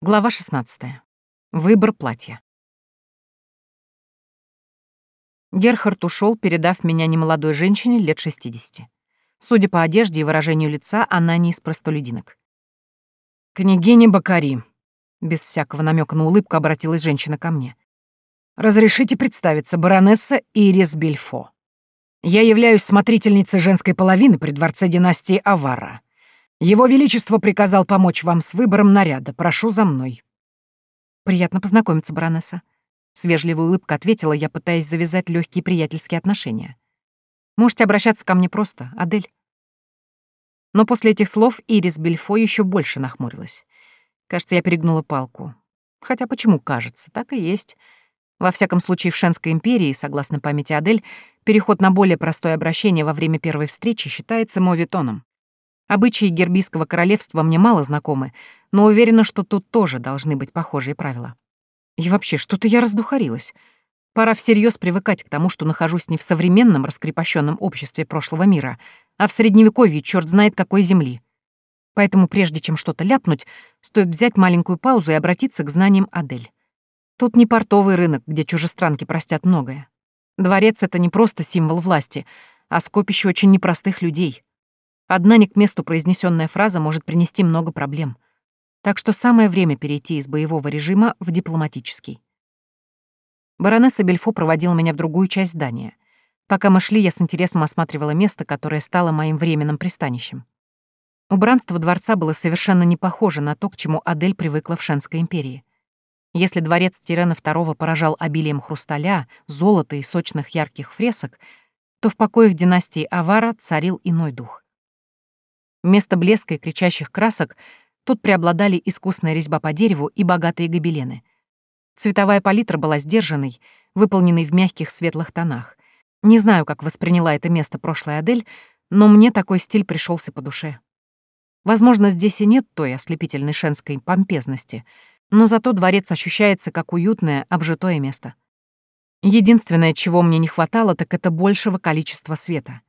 Глава 16. Выбор платья. Герхард ушел, передав меня немолодой женщине лет 60. Судя по одежде и выражению лица, она не из простолюдинок. «Княгиня Бакари», — без всякого намека на улыбку обратилась женщина ко мне. «Разрешите представиться, баронесса Ирис Бельфо. Я являюсь смотрительницей женской половины при дворце династии Авара. Его Величество приказал помочь вам с выбором наряда. Прошу за мной». «Приятно познакомиться, баронесса», — с вежливой улыбкой ответила я, пытаясь завязать легкие приятельские отношения. «Можете обращаться ко мне просто, Адель». Но после этих слов Ирис Бельфо еще больше нахмурилась. Кажется, я перегнула палку. Хотя почему кажется? Так и есть. Во всяком случае, в Шенской империи, согласно памяти Адель, переход на более простое обращение во время первой встречи считается моветоном. Обычаи Гербийского королевства мне мало знакомы, но уверена, что тут тоже должны быть похожие правила. И вообще, что-то я раздухарилась. Пора всерьез привыкать к тому, что нахожусь не в современном раскрепощенном обществе прошлого мира, а в средневековье черт знает какой земли. Поэтому прежде чем что-то ляпнуть, стоит взять маленькую паузу и обратиться к знаниям Адель. Тут не портовый рынок, где чужестранки простят многое. Дворец — это не просто символ власти, а скопище очень непростых людей — Одна не к месту произнесенная фраза может принести много проблем. Так что самое время перейти из боевого режима в дипломатический. Баронесса Бельфо проводила меня в другую часть здания. Пока мы шли, я с интересом осматривала место, которое стало моим временным пристанищем. Убранство дворца было совершенно не похоже на то, к чему Адель привыкла в Шенской империи. Если дворец Тирена II поражал обилием хрусталя, золота и сочных ярких фресок, то в покоях династии Авара царил иной дух. Вместо блеска и кричащих красок тут преобладали искусная резьба по дереву и богатые гобелены. Цветовая палитра была сдержанной, выполненной в мягких светлых тонах. Не знаю, как восприняла это место прошлая Адель, но мне такой стиль пришелся по душе. Возможно, здесь и нет той ослепительной шенской помпезности, но зато дворец ощущается как уютное, обжитое место. Единственное, чего мне не хватало, так это большего количества света.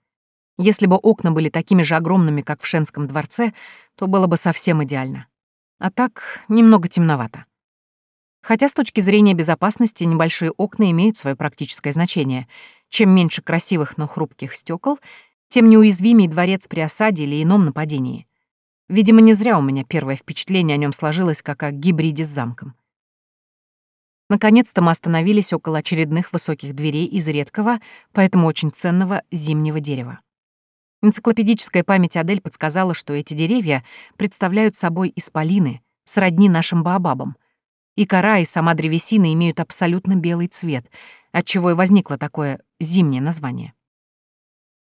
Если бы окна были такими же огромными, как в Шенском дворце, то было бы совсем идеально. А так, немного темновато. Хотя с точки зрения безопасности небольшие окна имеют свое практическое значение. Чем меньше красивых, но хрупких стекол, тем неуязвимее дворец при осаде или ином нападении. Видимо, не зря у меня первое впечатление о нем сложилось как о гибриде с замком. Наконец-то мы остановились около очередных высоких дверей из редкого, поэтому очень ценного зимнего дерева. Энциклопедическая память Адель подсказала, что эти деревья представляют собой исполины, сродни нашим баобабам. И кора, и сама древесина имеют абсолютно белый цвет, отчего и возникло такое зимнее название.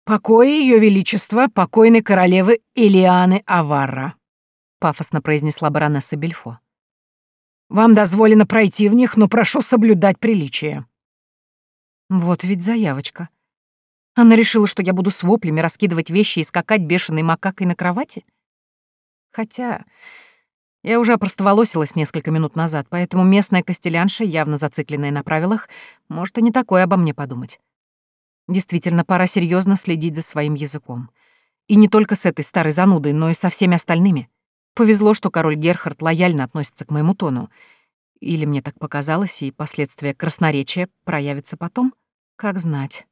«Покой Ее Величества, покойной королевы Илианы Аварра», — пафосно произнесла баронесса Бельфо. «Вам дозволено пройти в них, но прошу соблюдать приличие». Вот ведь заявочка. Она решила, что я буду с воплями раскидывать вещи и скакать бешеной макакой на кровати? Хотя я уже опростоволосилась несколько минут назад, поэтому местная костелянша, явно зацикленная на правилах, может и не такое обо мне подумать. Действительно, пора серьезно следить за своим языком. И не только с этой старой занудой, но и со всеми остальными. Повезло, что король Герхард лояльно относится к моему тону. Или мне так показалось, и последствия красноречия проявятся потом? Как знать.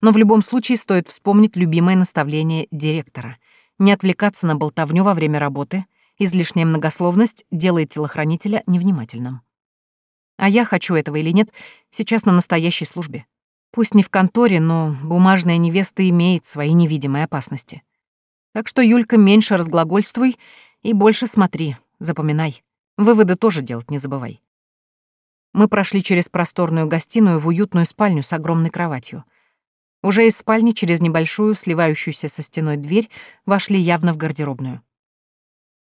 Но в любом случае стоит вспомнить любимое наставление директора — не отвлекаться на болтовню во время работы, излишняя многословность делает телохранителя невнимательным. А я, хочу этого или нет, сейчас на настоящей службе. Пусть не в конторе, но бумажная невеста имеет свои невидимые опасности. Так что, Юлька, меньше разглагольствуй и больше смотри, запоминай. Выводы тоже делать не забывай. Мы прошли через просторную гостиную в уютную спальню с огромной кроватью — уже из спальни через небольшую, сливающуюся со стеной дверь, вошли явно в гардеробную.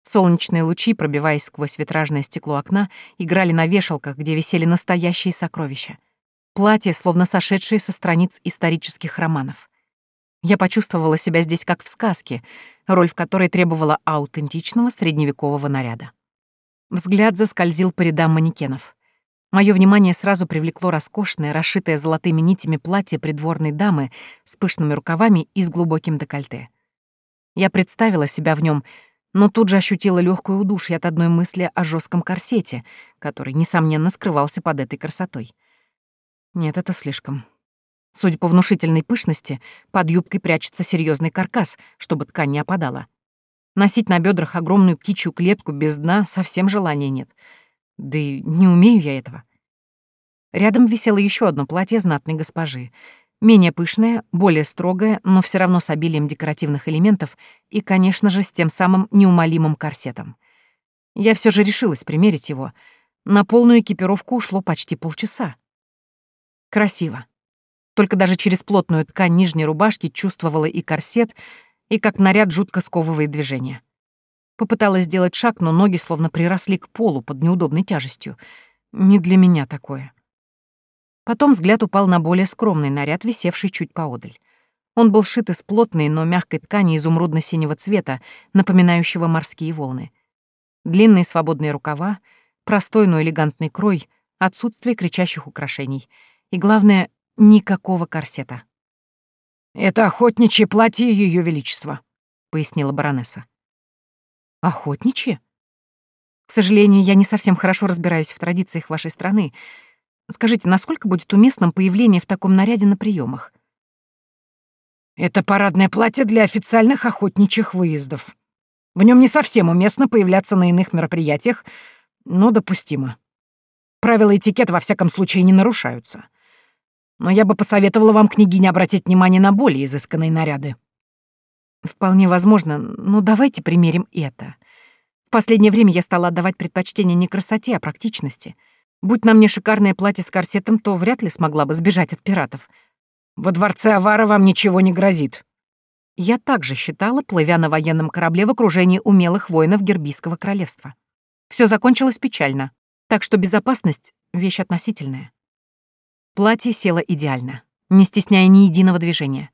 Солнечные лучи, пробиваясь сквозь витражное стекло окна, играли на вешалках, где висели настоящие сокровища. Платья, словно сошедшие со страниц исторических романов. Я почувствовала себя здесь как в сказке, роль в которой требовала аутентичного средневекового наряда. Взгляд заскользил по рядам манекенов. Мое внимание сразу привлекло роскошное, расшитое золотыми нитями платье придворной дамы с пышными рукавами и с глубоким декольте. Я представила себя в нем, но тут же ощутила легкое удушье от одной мысли о жестком корсете, который, несомненно, скрывался под этой красотой. Нет, это слишком. Судя по внушительной пышности, под юбкой прячется серьезный каркас, чтобы ткань не опадала. Носить на бедрах огромную птичью клетку без дна совсем желания нет. Да и не умею я этого. Рядом висело еще одно платье знатной госпожи. Менее пышное, более строгое, но все равно с обилием декоративных элементов и, конечно же, с тем самым неумолимым корсетом. Я все же решилась примерить его. На полную экипировку ушло почти полчаса. Красиво. Только даже через плотную ткань нижней рубашки чувствовала и корсет, и как наряд жутко сковывает движение. Попыталась сделать шаг, но ноги словно приросли к полу под неудобной тяжестью. Не для меня такое. Потом взгляд упал на более скромный наряд, висевший чуть поодаль. Он был шит из плотной, но мягкой ткани изумрудно-синего цвета, напоминающего морские волны. Длинные свободные рукава, простой, но элегантный крой, отсутствие кричащих украшений. И главное, никакого корсета. «Это охотничье платье Ее Величества», — пояснила баронесса. «Охотничье?» «К сожалению, я не совсем хорошо разбираюсь в традициях вашей страны. Скажите, насколько будет уместным появление в таком наряде на приемах? «Это парадное платье для официальных охотничьих выездов. В нем не совсем уместно появляться на иных мероприятиях, но допустимо. Правила этикета во всяком случае не нарушаются но я бы посоветовала вам, княгиня, обратить внимание на более изысканные наряды». «Вполне возможно, но давайте примерим это. В последнее время я стала отдавать предпочтение не красоте, а практичности. Будь на мне шикарное платье с корсетом, то вряд ли смогла бы сбежать от пиратов. Во дворце Авара вам ничего не грозит». Я также считала, плывя на военном корабле в окружении умелых воинов Гербийского королевства. Все закончилось печально, так что безопасность — вещь относительная. Платье село идеально, не стесняя ни единого движения.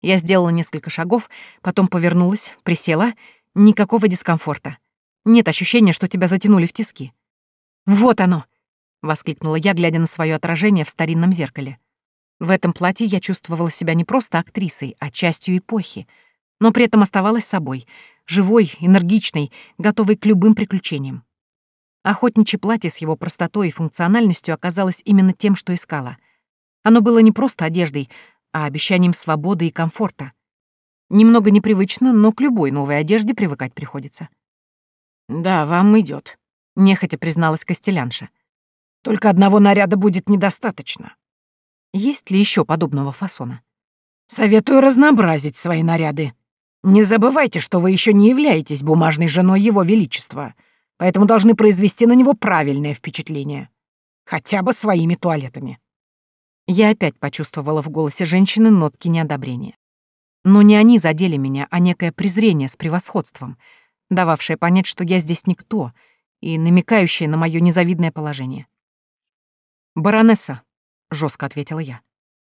Я сделала несколько шагов, потом повернулась, присела. Никакого дискомфорта. Нет ощущения, что тебя затянули в тиски. «Вот оно!» — воскликнула я, глядя на свое отражение в старинном зеркале. В этом платье я чувствовала себя не просто актрисой, а частью эпохи, но при этом оставалась собой, живой, энергичной, готовой к любым приключениям. Охотничье платье с его простотой и функциональностью оказалось именно тем, что искала. Оно было не просто одеждой, а обещанием свободы и комфорта. Немного непривычно, но к любой новой одежде привыкать приходится. «Да, вам идет, нехотя призналась Костелянша. «Только одного наряда будет недостаточно». Есть ли еще подобного фасона? «Советую разнообразить свои наряды. Не забывайте, что вы еще не являетесь бумажной женой Его Величества» поэтому должны произвести на него правильное впечатление. Хотя бы своими туалетами. Я опять почувствовала в голосе женщины нотки неодобрения. Но не они задели меня, а некое презрение с превосходством, дававшее понять, что я здесь никто, и намекающее на мое незавидное положение. «Баронесса», — жестко ответила я,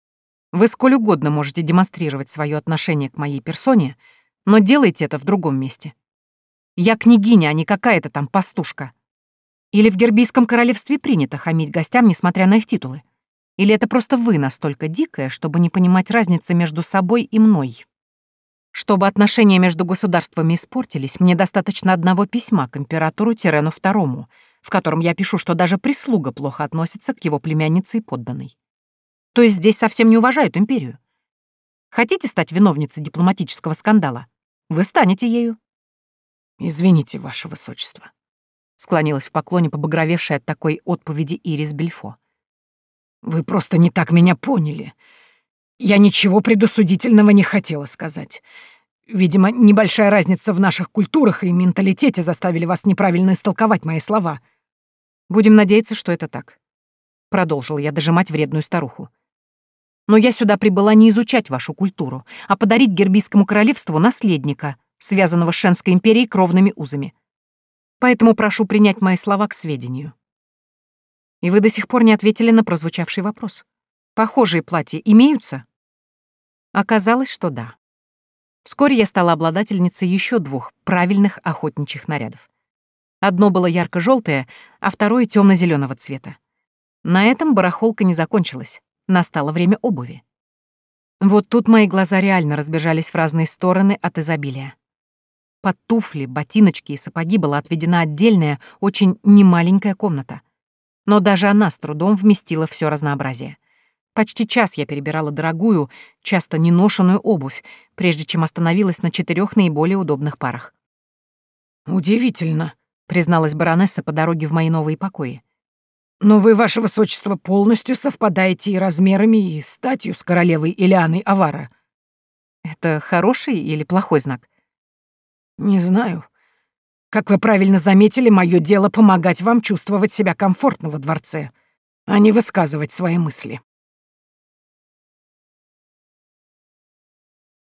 — «вы сколь угодно можете демонстрировать свое отношение к моей персоне, но делайте это в другом месте. Я княгиня, а не какая-то там пастушка. Или в Гербийском королевстве принято хамить гостям, несмотря на их титулы? Или это просто вы настолько дикая, чтобы не понимать разницы между собой и мной? Чтобы отношения между государствами испортились, мне достаточно одного письма к императору Тирену II, в котором я пишу, что даже прислуга плохо относится к его племяннице и подданной. То есть здесь совсем не уважают империю. Хотите стать виновницей дипломатического скандала? Вы станете ею. «Извините, ваше высочество», — склонилась в поклоне побагровевшая от такой отповеди Ирис Бельфо. «Вы просто не так меня поняли. Я ничего предусудительного не хотела сказать. Видимо, небольшая разница в наших культурах и менталитете заставили вас неправильно истолковать мои слова». «Будем надеяться, что это так», — продолжил я дожимать вредную старуху. «Но я сюда прибыла не изучать вашу культуру, а подарить Гербийскому королевству наследника, связанного с Шенской империей кровными узами. Поэтому прошу принять мои слова к сведению. И вы до сих пор не ответили на прозвучавший вопрос. Похожие платья имеются? Оказалось, что да. Вскоре я стала обладательницей еще двух правильных охотничьих нарядов. Одно было ярко-желтое, а второе темно зеленого цвета. На этом барахолка не закончилась. Настало время обуви. Вот тут мои глаза реально разбежались в разные стороны от изобилия. Под туфли, ботиночки и сапоги была отведена отдельная, очень немаленькая комната. Но даже она с трудом вместила все разнообразие. Почти час я перебирала дорогую, часто неношенную обувь, прежде чем остановилась на четырех наиболее удобных парах. «Удивительно», — призналась баронесса по дороге в мои новые покои. «Но вы, ваше высочество, полностью совпадаете и размерами, и статью с королевой Илианой Авара». «Это хороший или плохой знак?» «Не знаю. Как вы правильно заметили, мое дело помогать вам чувствовать себя комфортно во дворце, а не высказывать свои мысли».